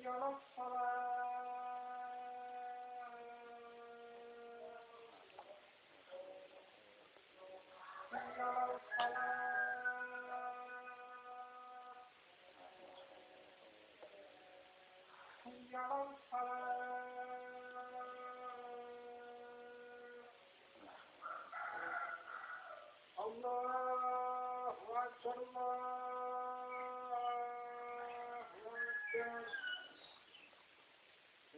يوم الصلاة Allah, Allah, Allah, Allah, Allah, Allah,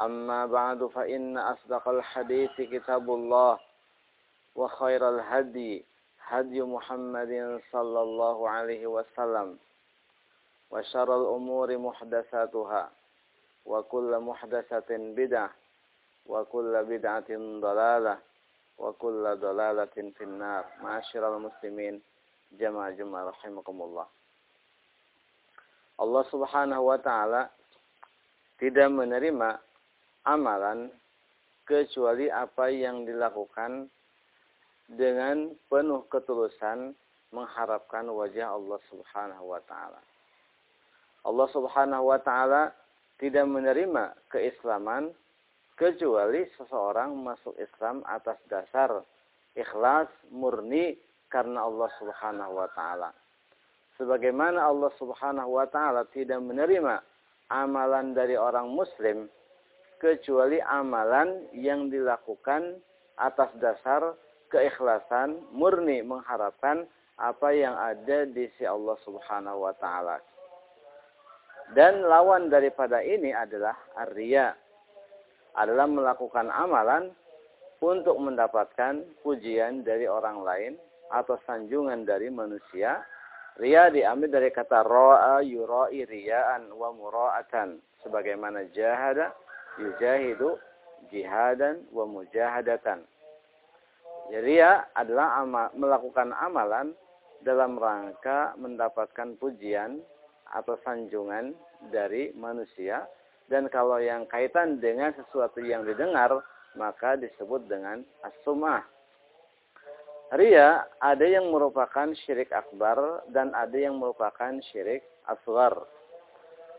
أما بعد فإن أصدق الحديث كتاب الله وخير الهدي هدي محمد صلى الله عليه وسلم وشر الأمور محدثاتها وكل محدثة بدعة وكل بدعة ضلالة وكل ضلالة في النار معاشر المسلمين jamaah-jamaah rahimakumullah. Allah Subhanahu wa taala tidak menerima amalan kecuali apa yang dilakukan dengan penuh ketulusan mengharapkan wajah Allah Subhanahu wa taala. Allah Subhanahu wa taala tidak menerima keislaman kecuali seseorang masuk Islam atas dasar ikhlas murni karena Allah Subhanahu wa taala. Sebagaimana Allah Subhanahu wa taala tidak menerima amalan dari orang muslim kecuali amalan yang dilakukan atas dasar keikhlasan murni mengharapkan apa yang ada di si Allah Subhanahu wa taala. Dan lawan daripada ini adalah arya adalah melakukan amalan untuk mendapatkan pujian dari orang lain atau sanjungan dari manusia. Ria diambil dari kata ro'a yura'i riya'an wa mura'atan. Sebagaimana jahada yujahidu jihadan wa mujahadatan. Jadi ria adalah amal, melakukan amalan dalam rangka mendapatkan pujian atau sanjungan dari manusia. Dan kalau yang kaitan dengan sesuatu yang didengar, maka disebut dengan as-sum'ah. Ria ada yang merupakan syirik akbar dan ada yang merupakan syirik asgar.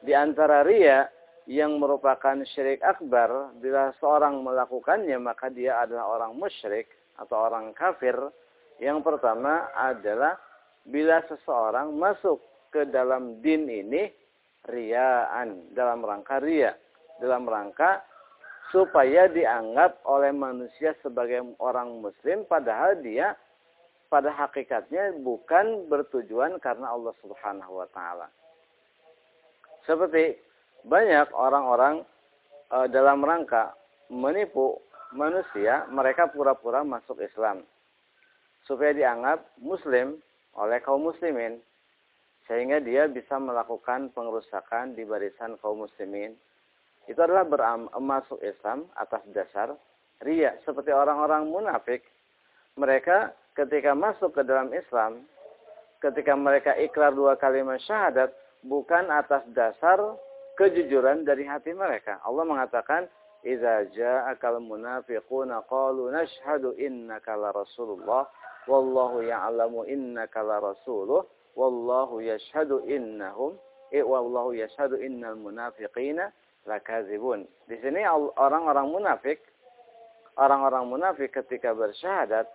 Di antara ria yang merupakan syirik akbar, bila seorang melakukannya maka dia adalah orang musyrik atau orang kafir. Yang pertama adalah bila seseorang masuk ke dalam din ini riaan dalam rangka ria, dalam rangka supaya dianggap oleh manusia sebagai orang muslim padahal dia pada hakikatnya bukan bertujuan karena Allah Subhanahu wa taala. Seperti banyak orang-orang e, dalam rangka menipu manusia, mereka pura-pura masuk Islam. Supaya dianggap muslim oleh kaum muslimin. Sehingga dia bisa melakukan pengerusakan di barisan kaum muslimin. Itu adalah masuk Islam atas dasar ria seperti orang-orang munafik mereka ketika masuk ke dalam Islam ketika mereka ikrar dua kalimat syahadat bukan atas dasar kejujuran dari hati mereka. Allah mengatakan idza ja'akal munafiquna qalu nashhadu innaka la rasulullah. Wallahu ya'lamu innaka la rasuluh. Wallahu yashhadu innahum eh wallahu yashhadu innal munafiqina lakazibun. Di sini orang-orang munafik, orang-orang munafik ketika bersyahadat,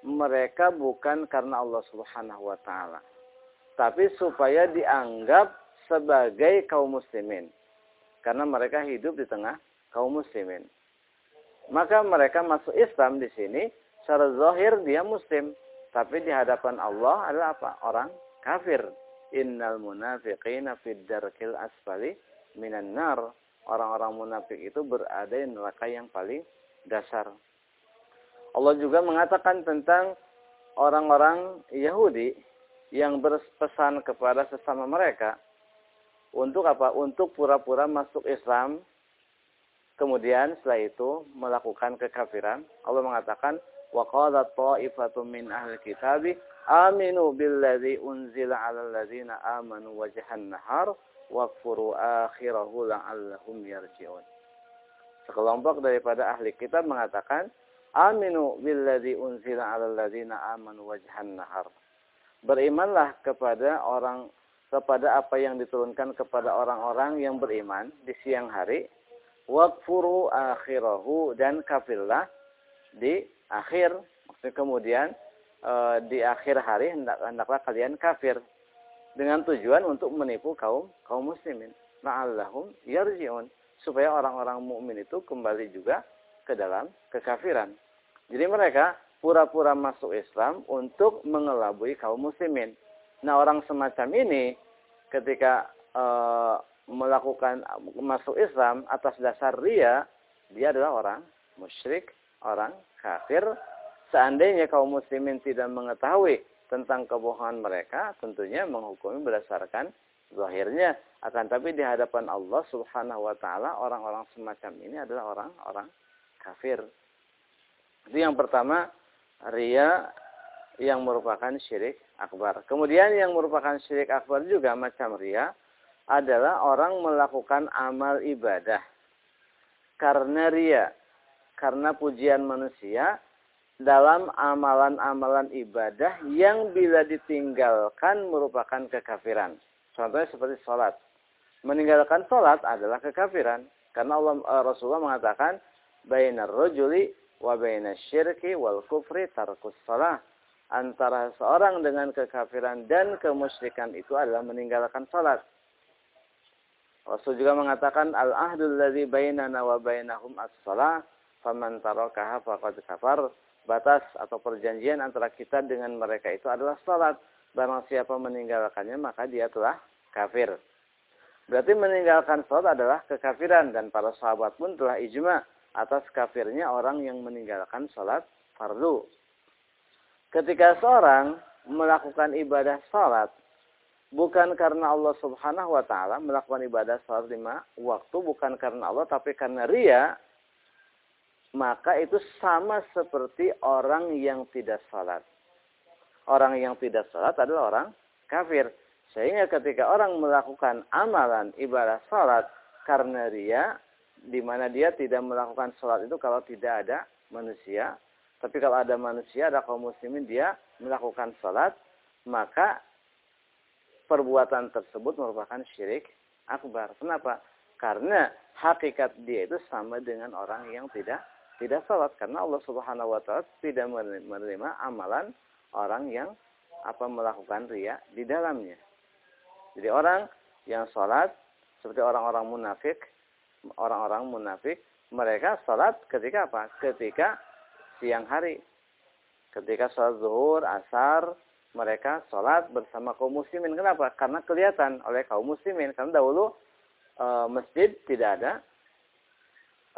mereka bukan karena Allah Subhanahu wa taala, tapi supaya dianggap sebagai kaum muslimin. Karena mereka hidup di tengah kaum muslimin. Maka mereka masuk Islam di sini secara zahir dia muslim, tapi di hadapan Allah adalah apa? Orang kafir. Innal munafiqina fid darkil asfali minan nar orang-orang munafik itu berada di neraka yang paling dasar. Allah juga mengatakan tentang orang-orang Yahudi yang berpesan kepada sesama mereka untuk apa? Untuk pura-pura masuk Islam kemudian setelah itu melakukan kekafiran. Allah mengatakan wa ta'ifatun min ahli kitabi aminu billadzi unzila 'alal ladzina amanu wajhan nahar wakfuru akhirahu la'allahum yarji'un. Sekelompok daripada ahli kitab mengatakan, Aminu billadzi unzila 'alal ladzina amanu wajhan nahar. Berimanlah kepada orang kepada apa yang diturunkan kepada orang-orang yang beriman di siang hari. Wakfuru akhirahu dan kafirlah di akhir. Maksudnya kemudian e, di akhir hari hendak, hendaklah kalian kafir dengan tujuan untuk menipu kaum kaum muslimin. La'allahum yarji'un supaya orang-orang mukmin itu kembali juga ke dalam kekafiran. Jadi mereka pura-pura masuk Islam untuk mengelabui kaum muslimin. Nah, orang semacam ini ketika e, melakukan masuk Islam atas dasar ria, dia adalah orang musyrik, orang kafir. Seandainya kaum muslimin tidak mengetahui tentang kebohongan mereka tentunya menghukumi berdasarkan zahirnya akan tapi di hadapan Allah Subhanahu wa taala orang-orang semacam ini adalah orang-orang kafir. Itu yang pertama ria yang merupakan syirik akbar. Kemudian yang merupakan syirik akbar juga macam ria adalah orang melakukan amal ibadah karena ria, karena pujian manusia dalam amalan-amalan ibadah yang bila ditinggalkan merupakan kekafiran. Contohnya seperti sholat. Meninggalkan sholat adalah kekafiran. Karena Allah eh, Rasulullah mengatakan, Bainar rojuli wa bainar syirki wal kufri tarkus sholat. Antara seorang dengan kekafiran dan kemusyrikan itu adalah meninggalkan sholat. Rasul juga mengatakan, Al-ahdul ladhi bainana wa bainahum as-sholat. Faman tarakaha faqad kafar batas atau perjanjian antara kita dengan mereka itu adalah salat. Barang siapa meninggalkannya maka dia telah kafir. Berarti meninggalkan salat adalah kekafiran dan para sahabat pun telah ijma atas kafirnya orang yang meninggalkan sholat fardu. Ketika seorang melakukan ibadah sholat bukan karena Allah Subhanahu wa taala melakukan ibadah sholat lima waktu bukan karena Allah tapi karena ria maka itu sama seperti orang yang tidak sholat. Orang yang tidak sholat adalah orang kafir. Sehingga ketika orang melakukan amalan ibadah sholat karena ria, di mana dia tidak melakukan sholat itu kalau tidak ada manusia. Tapi kalau ada manusia, ada kaum muslimin, dia melakukan sholat, maka perbuatan tersebut merupakan syirik akbar. Kenapa? Karena hakikat dia itu sama dengan orang yang tidak tidak sholat. Karena Allah subhanahu wa ta'ala tidak menerima amalan orang yang apa melakukan ria di dalamnya. Jadi orang yang sholat seperti orang-orang munafik, orang-orang munafik, mereka sholat ketika apa? Ketika siang hari. Ketika sholat zuhur, asar, mereka sholat bersama kaum muslimin. Kenapa? Karena kelihatan oleh kaum muslimin. Karena dahulu e, masjid tidak ada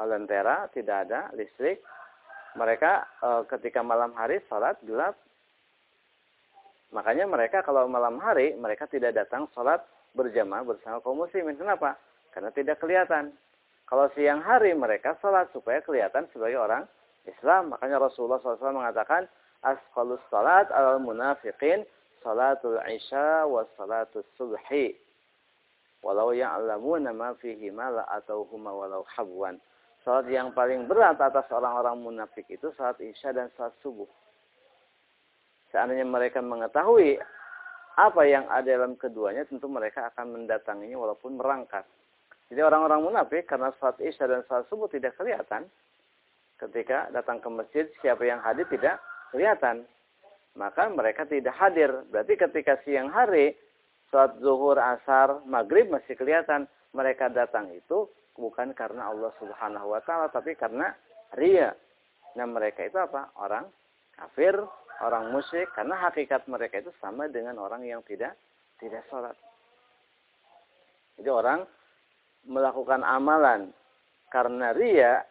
lentera, tidak ada listrik. Mereka e, ketika malam hari sholat gelap, Makanya mereka kalau malam hari mereka tidak datang sholat berjamaah bersama kaum muslimin. Kenapa? Karena tidak kelihatan. Kalau siang hari mereka sholat supaya kelihatan sebagai orang Islam. Makanya Rasulullah SAW mengatakan, Asqalus salat al munafiqin salatul isya wa salatul subhi. Walau ya'lamuna ma fihi ma huma walau habwan. Salat yang paling berat atas orang-orang munafik itu salat isya dan salat subuh. Seandainya mereka mengetahui apa yang ada dalam keduanya, tentu mereka akan mendatanginya walaupun merangkak. Jadi orang-orang munafik karena salat isya dan salat subuh tidak kelihatan, ketika datang ke masjid siapa yang hadir tidak kelihatan. Maka mereka tidak hadir. Berarti ketika siang hari, salat zuhur, asar, maghrib masih kelihatan. Mereka datang itu bukan karena Allah subhanahu wa ta'ala, tapi karena ria. Nah mereka itu apa? Orang kafir orang musyrik karena hakikat mereka itu sama dengan orang yang tidak tidak sholat. Jadi orang melakukan amalan karena ria,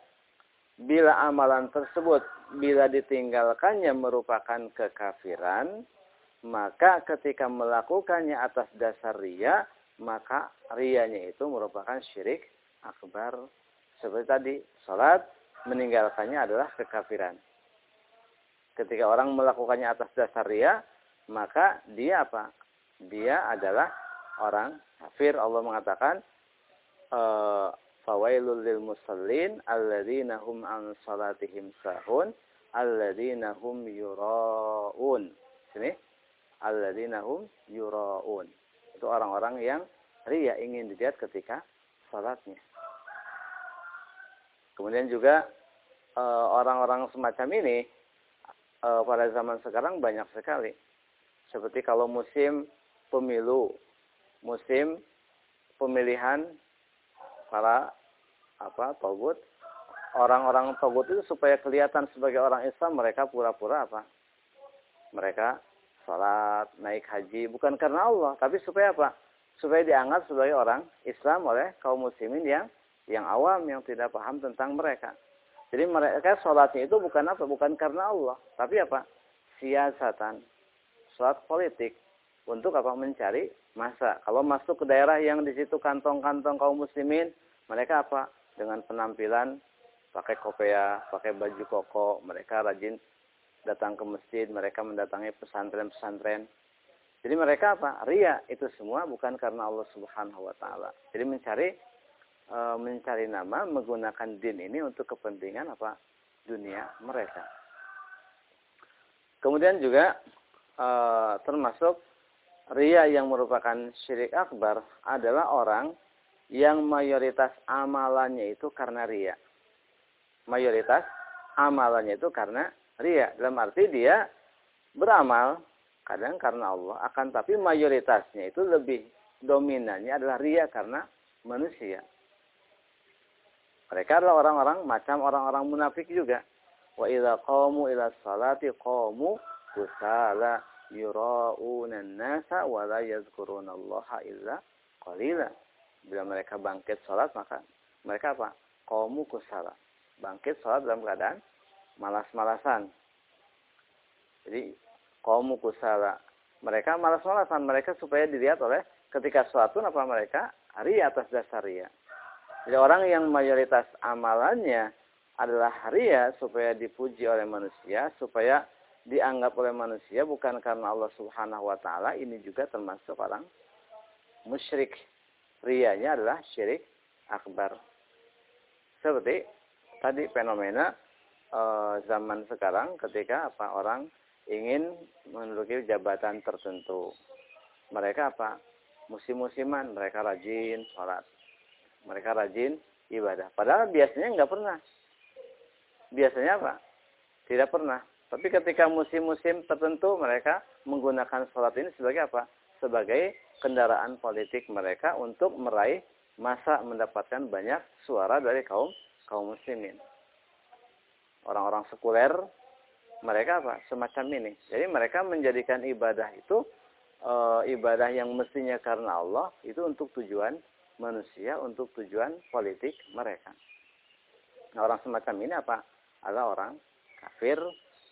bila amalan tersebut bila ditinggalkannya merupakan kekafiran, maka ketika melakukannya atas dasar ria, maka rianya itu merupakan syirik akbar. Seperti tadi, sholat meninggalkannya adalah kekafiran ketika orang melakukannya atas dasar ria, maka dia apa? Dia adalah orang kafir. Allah mengatakan, eh, fawailul lil musallin alladzina hum an salatihim sahun alladzina hum yuraun. Sini. Alladzina hum yuraun. Itu orang-orang yang ria ingin dilihat ketika salatnya. Kemudian juga eh, orang-orang semacam ini e, pada zaman sekarang banyak sekali. Seperti kalau musim pemilu, musim pemilihan para apa togut, orang-orang togut itu supaya kelihatan sebagai orang Islam mereka pura-pura apa? Mereka sholat, naik haji bukan karena Allah, tapi supaya apa? Supaya dianggap sebagai orang Islam oleh kaum muslimin yang yang awam yang tidak paham tentang mereka. Jadi mereka sholatnya itu bukan apa? Bukan karena Allah. Tapi apa? Siasatan. Sholat politik. Untuk apa? Mencari masa. Kalau masuk ke daerah yang di situ kantong-kantong kaum muslimin. Mereka apa? Dengan penampilan pakai kopea, pakai baju koko. Mereka rajin datang ke masjid. Mereka mendatangi pesantren-pesantren. Jadi mereka apa? Ria. Itu semua bukan karena Allah subhanahu wa ta'ala. Jadi mencari e, mencari nama menggunakan din ini untuk kepentingan apa dunia mereka. Kemudian juga e, termasuk ria yang merupakan syirik akbar adalah orang yang mayoritas amalannya itu karena ria. Mayoritas amalannya itu karena ria. Dalam arti dia beramal kadang karena Allah akan tapi mayoritasnya itu lebih dominannya adalah ria karena manusia. Mereka adalah orang-orang macam orang-orang munafik juga. Wa idza qamu ila salati qamu kusala yura'una an-nasa wa la yadhkuruna Allah illa qalila. Bila mereka bangkit salat maka mereka apa? Qamu kusala. bangkit sholat dalam keadaan malas-malasan. Jadi kaum kusala mereka malas-malasan mereka supaya dilihat oleh ketika suatu apa mereka hari atas dasar ria. Jadi orang yang mayoritas amalannya adalah ria supaya dipuji oleh manusia, supaya dianggap oleh manusia bukan karena Allah Subhanahu wa taala, ini juga termasuk orang musyrik. Rianya adalah syirik akbar. Seperti tadi fenomena e, zaman sekarang ketika apa orang ingin menduduki jabatan tertentu. Mereka apa? Musim-musiman, mereka rajin sholat. Mereka rajin ibadah. Padahal biasanya nggak pernah. Biasanya apa? Tidak pernah. Tapi ketika musim-musim tertentu mereka menggunakan sholat ini sebagai apa? Sebagai kendaraan politik mereka untuk meraih masa mendapatkan banyak suara dari kaum kaum muslimin. Orang-orang sekuler mereka apa? Semacam ini. Jadi mereka menjadikan ibadah itu e, ibadah yang mestinya karena Allah itu untuk tujuan manusia, untuk tujuan politik mereka. Nah, orang semacam ini apa? Adalah orang kafir,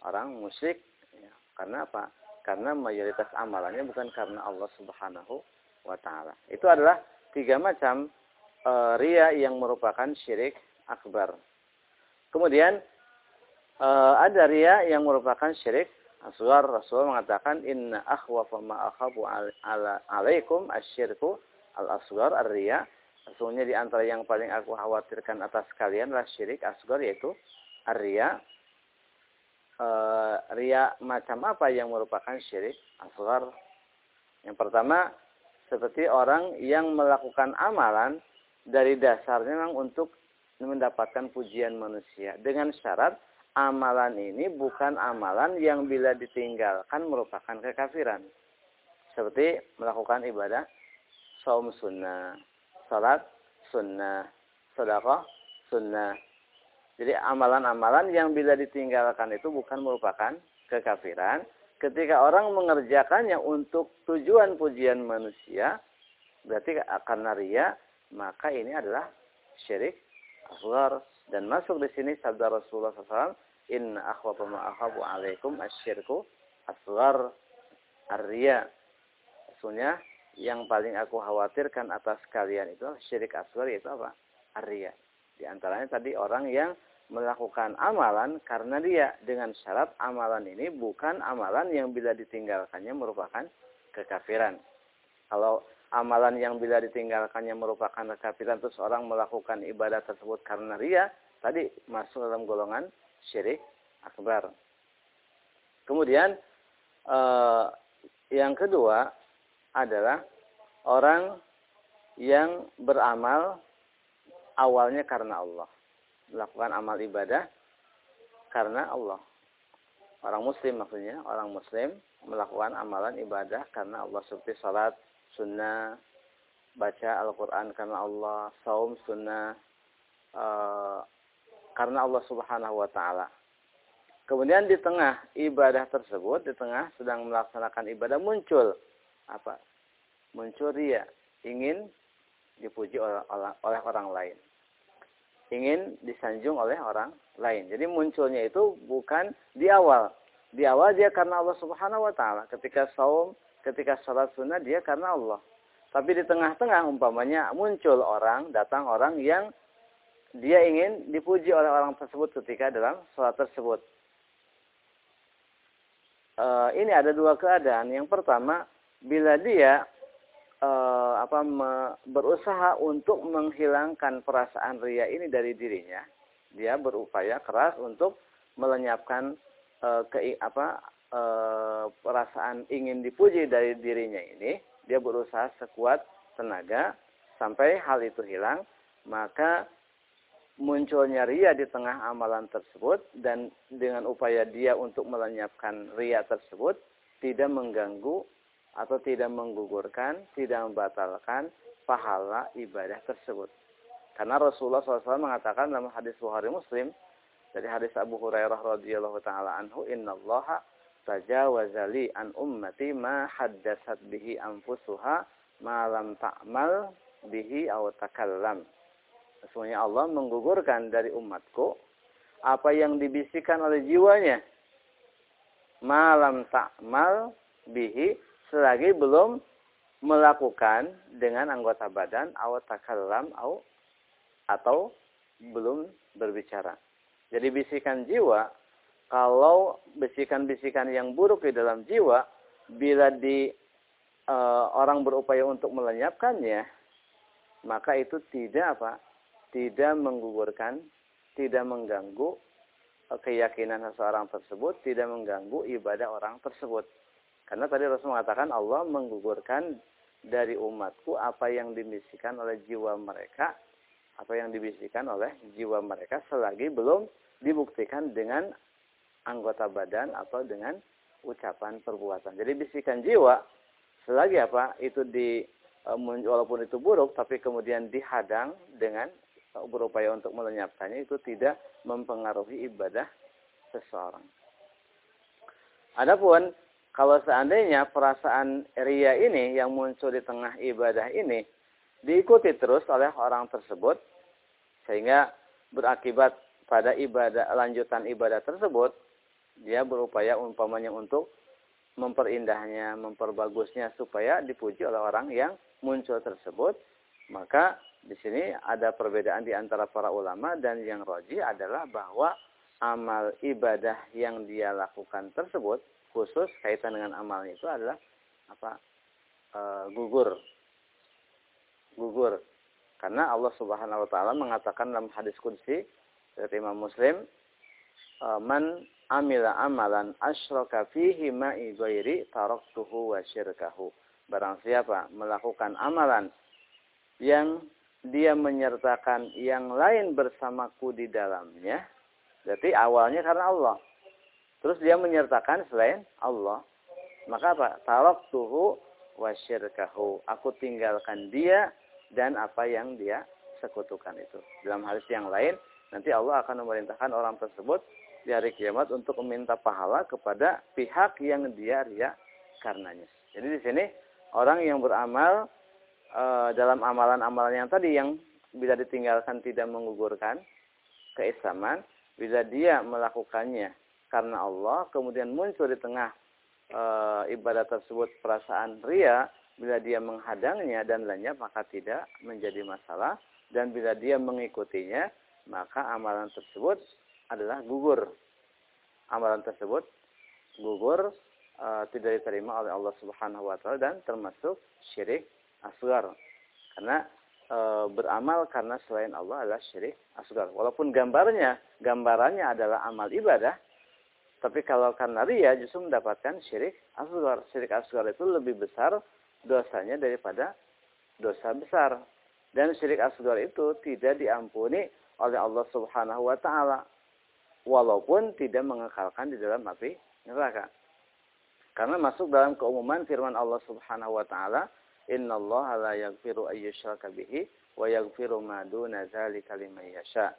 orang musyrik. Ya. Karena apa? Karena mayoritas amalannya bukan karena Allah Subhanahu wa taala. Itu adalah tiga macam e, ria yang merupakan syirik akbar. Kemudian uh, ada ria yang merupakan syirik asghar. Rasul mengatakan inna akhwafa ma akhafu ala alaikum asyirku al-asghar ar-riya. Sesungguhnya di antara yang paling aku khawatirkan atas kalian adalah syirik asghar yaitu ar-riya. Uh, ria macam apa yang merupakan syirik asghar? Yang pertama seperti orang yang melakukan amalan dari dasarnya memang untuk mendapatkan pujian manusia dengan syarat amalan ini bukan amalan yang bila ditinggalkan merupakan kekafiran. Seperti melakukan ibadah saum sunnah, salat sunnah, sedekah sunnah. Jadi amalan-amalan yang bila ditinggalkan itu bukan merupakan kekafiran. Ketika orang mengerjakannya untuk tujuan pujian manusia, berarti karena ria, maka ini adalah syirik asghar dan masuk di sini sabda Rasulullah SAW Inna akhwata ma akhabu alaikum asyirku asghar arya. Sesungguhnya yang paling aku khawatirkan atas kalian itu syirik asghar yaitu apa? Arya. Di antaranya tadi orang yang melakukan amalan karena dia dengan syarat amalan ini bukan amalan yang bila ditinggalkannya merupakan kekafiran. Kalau amalan yang bila ditinggalkannya merupakan kekafiran terus orang melakukan ibadah tersebut karena ria, tadi masuk dalam golongan syirik akbar. Kemudian eh, yang kedua adalah orang yang beramal awalnya karena Allah. Melakukan amal ibadah karena Allah. Orang muslim maksudnya, orang muslim melakukan amalan ibadah karena Allah seperti salat, sunnah, baca Al-Quran karena Allah, saum sunnah, eh, karena Allah Subhanahu wa taala. Kemudian di tengah ibadah tersebut, di tengah sedang melaksanakan ibadah muncul apa? Muncul ria, ingin dipuji oleh, oleh orang lain. Ingin disanjung oleh orang lain. Jadi munculnya itu bukan di awal. Di awal dia karena Allah Subhanahu wa taala. Ketika saum, ketika sholat sunnah dia karena Allah. Tapi di tengah-tengah umpamanya muncul orang, datang orang yang dia ingin dipuji oleh orang tersebut ketika dalam sholat tersebut. E, ini ada dua keadaan. Yang pertama, bila dia e, apa me, berusaha untuk menghilangkan perasaan ria ini dari dirinya, dia berupaya keras untuk melenyapkan e, ke apa e, perasaan ingin dipuji dari dirinya ini, dia berusaha sekuat tenaga sampai hal itu hilang, maka munculnya ria di tengah amalan tersebut dan dengan upaya dia untuk melenyapkan ria tersebut tidak mengganggu atau tidak menggugurkan, tidak membatalkan pahala ibadah tersebut. Karena Rasulullah SAW mengatakan dalam hadis Bukhari Muslim dari hadis Abu Hurairah radhiyallahu taala anhu, Inna Allah tajawazali an ummati ma haddasat bihi anfusuha ma lam ta'mal bihi aw takallam. Sesungguhnya Allah menggugurkan dari umatku apa yang dibisikkan oleh jiwanya. Malam takmal bihi selagi belum melakukan dengan anggota badan atau takallam atau atau belum berbicara. Jadi bisikan jiwa kalau bisikan-bisikan yang buruk di dalam jiwa bila di e, orang berupaya untuk melenyapkannya maka itu tidak apa? tidak menggugurkan, tidak mengganggu e, keyakinan seseorang tersebut, tidak mengganggu ibadah orang tersebut. Karena tadi Rasul mengatakan Allah menggugurkan dari umatku apa yang dimisikan oleh jiwa mereka, apa yang dibisikan oleh jiwa mereka selagi belum dibuktikan dengan anggota badan atau dengan ucapan perbuatan. Jadi bisikan jiwa selagi apa itu di e, walaupun itu buruk tapi kemudian dihadang dengan berupaya untuk melenyapkannya itu tidak mempengaruhi ibadah seseorang. Adapun kalau seandainya perasaan ria ini yang muncul di tengah ibadah ini diikuti terus oleh orang tersebut sehingga berakibat pada ibadah lanjutan ibadah tersebut dia berupaya umpamanya untuk memperindahnya, memperbagusnya supaya dipuji oleh orang yang muncul tersebut, maka di sini ada perbedaan di antara para ulama dan yang roji adalah bahwa amal ibadah yang dia lakukan tersebut khusus kaitan dengan amalnya itu adalah apa e, gugur gugur karena Allah Subhanahu wa taala mengatakan dalam hadis qudsi dari Imam Muslim e, man amila amalan asyraka fihi ma'i ghairi taraktuhu wa syirkahu. Barang siapa melakukan amalan yang dia menyertakan yang lain bersamaku di dalamnya, berarti awalnya karena Allah. Terus dia menyertakan selain Allah. Maka apa? Taraktuhu wa syirkahu. Aku tinggalkan dia dan apa yang dia sekutukan itu. Dalam hadis yang lain, nanti Allah akan memerintahkan orang tersebut di hari kiamat untuk meminta pahala kepada pihak yang dia ria karenanya. Jadi di sini orang yang beramal e, dalam amalan-amalan yang tadi yang bila ditinggalkan tidak menggugurkan keislaman, bila dia melakukannya karena Allah, kemudian muncul di tengah e, ibadah tersebut perasaan ria, bila dia menghadangnya dan lenyap maka tidak menjadi masalah dan bila dia mengikutinya maka amalan tersebut adalah gugur. Amalan tersebut gugur uh, tidak diterima oleh Allah Subhanahu wa taala dan termasuk syirik asgar. Karena e, beramal karena selain Allah adalah syirik asgar. Walaupun gambarnya, gambarannya adalah amal ibadah, tapi kalau karena ria justru mendapatkan syirik asgar. Syirik asgar itu lebih besar dosanya daripada dosa besar. Dan syirik asgar itu tidak diampuni oleh Allah Subhanahu wa taala walaupun tidak mengekalkan di dalam api neraka. Karena masuk dalam keumuman firman Allah Subhanahu wa taala, "Innallaha la yaghfiru ayyushraka bihi wa yaghfiru ma duna dzalika liman yasha."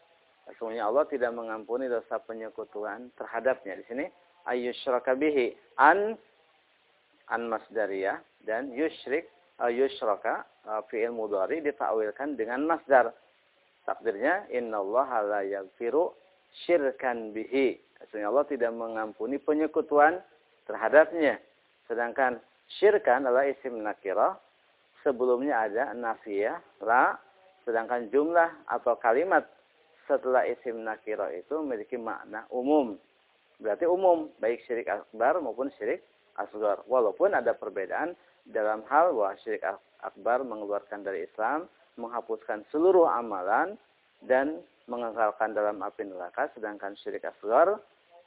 Sesungguhnya Allah tidak mengampuni dosa penyekutuan terhadapnya. Di sini ayyushraka bihi an an masdariyah dan yusyrik yushraka fi'il mudhari ditakwilkan dengan masdar. Takdirnya innallaha la yaghfiru syirkan bihi. Sesungguhnya Allah tidak mengampuni penyekutuan terhadapnya. Sedangkan syirkan adalah isim nakirah. Sebelumnya ada nafiyah, ra. Sedangkan jumlah atau kalimat setelah isim nakirah itu memiliki makna umum. Berarti umum, baik syirik akbar maupun syirik asgar. Walaupun ada perbedaan dalam hal bahwa syirik akbar mengeluarkan dari Islam, menghapuskan seluruh amalan, dan mengekalkan dalam api neraka, sedangkan syirik asgar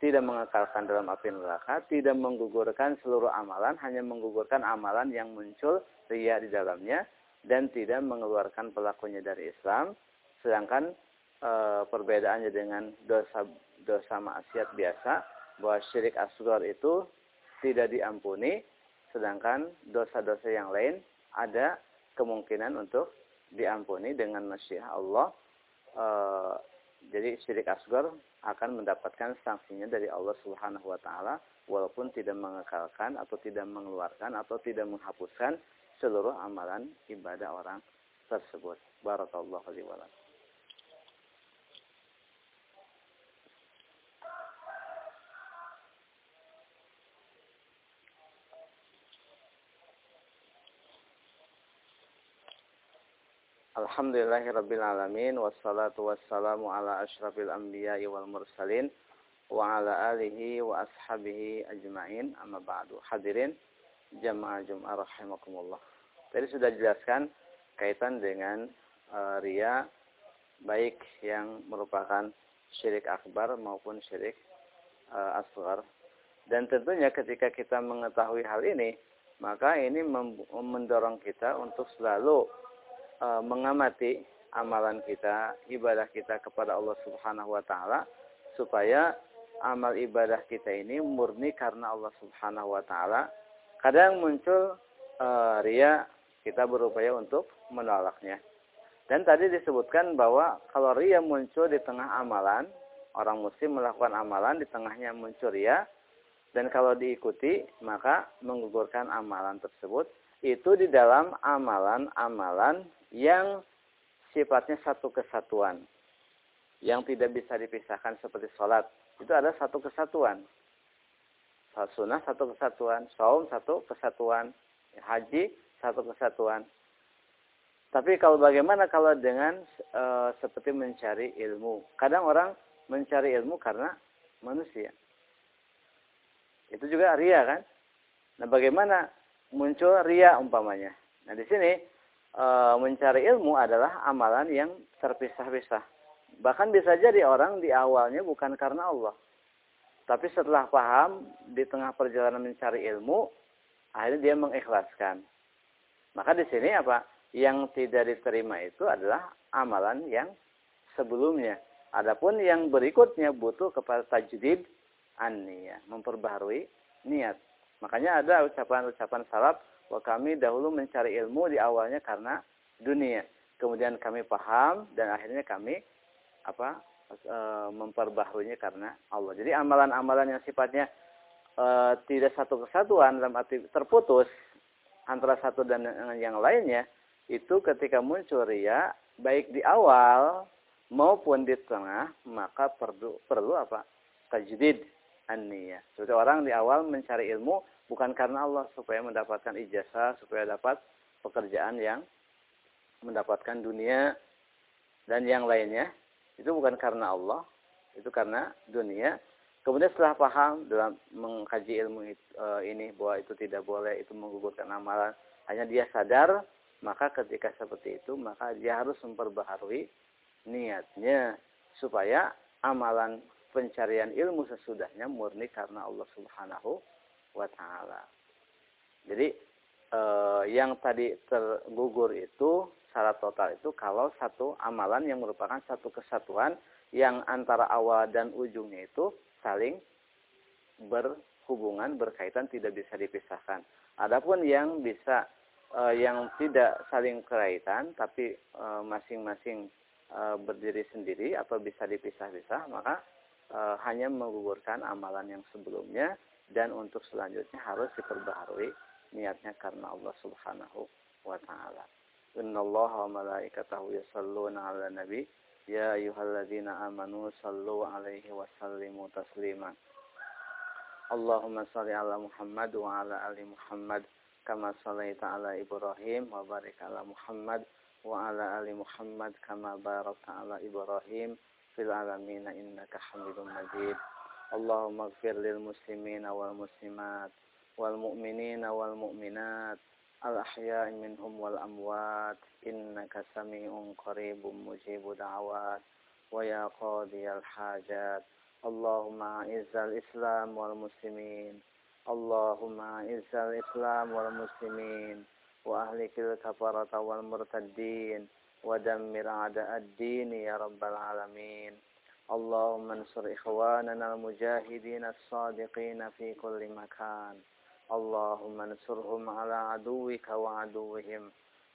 tidak mengekalkan dalam api neraka, tidak menggugurkan seluruh amalan, hanya menggugurkan amalan yang muncul ria di dalamnya dan tidak mengeluarkan pelakunya dari Islam. Sedangkan e, perbedaannya dengan dosa dosa maksiat biasa, bahwa syirik asgar itu tidak diampuni, sedangkan dosa-dosa yang lain ada kemungkinan untuk diampuni dengan masyiah Allah uh, jadi syirik asgar akan mendapatkan sanksinya dari Allah Subhanahu wa taala walaupun tidak mengekalkan atau tidak mengeluarkan atau tidak menghapuskan seluruh amalan ibadah orang tersebut. Barakallahu alaihi Alhamdulillahirabbil alamin wassalatu wassalamu ala asyrafil anbiya'i wal mursalin wa ala alihi wa ashabihi ajmain amma ba'du. Hadirin jamaah Jumat rahimakumullah. Tadi sudah jelaskan kaitan dengan uh, ria baik yang merupakan syirik akbar maupun syirik uh, asghar. Dan tentunya ketika kita mengetahui hal ini, maka ini mendorong kita untuk selalu mengamati amalan kita, ibadah kita kepada Allah Subhanahu wa taala supaya amal ibadah kita ini murni karena Allah Subhanahu wa taala. Kadang muncul e, ria, kita berupaya untuk menolaknya. Dan tadi disebutkan bahwa kalau ria muncul di tengah amalan, orang muslim melakukan amalan di tengahnya muncul ria, dan kalau diikuti maka menggugurkan amalan tersebut itu di dalam amalan-amalan yang sifatnya satu kesatuan yang tidak bisa dipisahkan seperti sholat. Itu ada satu kesatuan. Sholat sunnah satu kesatuan saum satu kesatuan haji satu kesatuan. Tapi kalau bagaimana kalau dengan e, seperti mencari ilmu? Kadang orang mencari ilmu karena manusia. Itu juga ria kan? Nah bagaimana muncul ria umpamanya? Nah di sini e, mencari ilmu adalah amalan yang terpisah-pisah. Bahkan bisa jadi orang di awalnya bukan karena Allah. Tapi setelah paham, di tengah perjalanan mencari ilmu, akhirnya dia mengikhlaskan. Maka di sini apa? Yang tidak diterima itu adalah amalan yang sebelumnya. Adapun yang berikutnya butuh kepada tajdid an memperbaharui niat. Makanya ada ucapan-ucapan salaf bahwa kami dahulu mencari ilmu di awalnya karena dunia. Kemudian kami paham dan akhirnya kami apa e, memperbaharunya karena Allah. Jadi amalan-amalan yang sifatnya e, tidak satu kesatuan dalam arti terputus antara satu dan yang lainnya itu ketika muncul ria baik di awal maupun di tengah maka perlu perlu apa tajdid an Seperti orang di awal mencari ilmu bukan karena Allah supaya mendapatkan ijazah, supaya dapat pekerjaan yang mendapatkan dunia dan yang lainnya. Itu bukan karena Allah, itu karena dunia. Kemudian setelah paham dalam mengkaji ilmu e, ini bahwa itu tidak boleh, itu menggugurkan amalan, hanya dia sadar, maka ketika seperti itu, maka dia harus memperbaharui niatnya supaya amalan pencarian ilmu sesudahnya murni karena Allah Subhanahu wa taala. Jadi eh, yang tadi tergugur itu syarat total itu kalau satu amalan yang merupakan satu kesatuan yang antara awal dan ujungnya itu saling berhubungan, berkaitan, tidak bisa dipisahkan. Adapun yang bisa eh, yang tidak saling kaitan tapi eh, masing-masing eh, berdiri sendiri atau bisa dipisah-pisah, maka eh, hanya menggugurkan amalan yang sebelumnya dan untuk selanjutnya harus diperbaharui niatnya karena Allah Subhanahu wa taala. Innallaha wa malaikatahu yusalluna 'alan nabi ya ayyuhalladzina amanu sallu 'alaihi wa sallimu taslima. Allahumma shalli 'ala Muhammad wa 'ala ali Muhammad kama shallaita 'ala Ibrahim wa barik 'ala Muhammad wa 'ala ali Muhammad kama barakta 'ala Ibrahim fil alamin innaka Hamidum Majid. Allahumma gfir lil muslimina wal muslimat wal mu'minina wal mu'minat al ahya'i minhum wal amwat innaka sami'un qaribun mujibu da'awat wa ya qadiyal hajat. Allahumma izzal islam wal muslimin Allahumma izzal islam wal muslimin wa ahli kafarata wal murtaddin wa dammir a'da ad-din ya rabbal alamin. اللهم انصر إخواننا المجاهدين الصادقين في كل مكان. اللهم انصرهم على عدوك وعدوهم.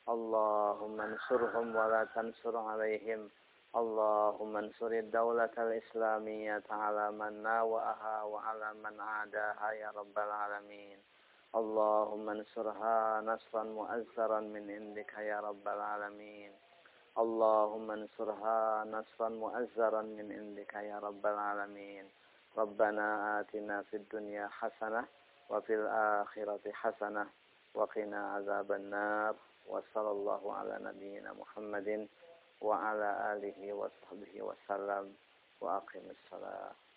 اللهم انصرهم ولا تنصر عليهم. اللهم انصر الدولة الإسلامية على من ناوأها وعلى من عاداها يا رب العالمين. اللهم انصرها نصرا مؤزرا من عندك يا رب العالمين. اللهم انصرها نصرا مؤزرا من عندك يا رب العالمين. ربنا آتنا في الدنيا حسنة وفي الآخرة حسنة وقنا عذاب النار. وصلى الله على نبينا محمد وعلى آله وصحبه وسلم. وأقم الصلاة.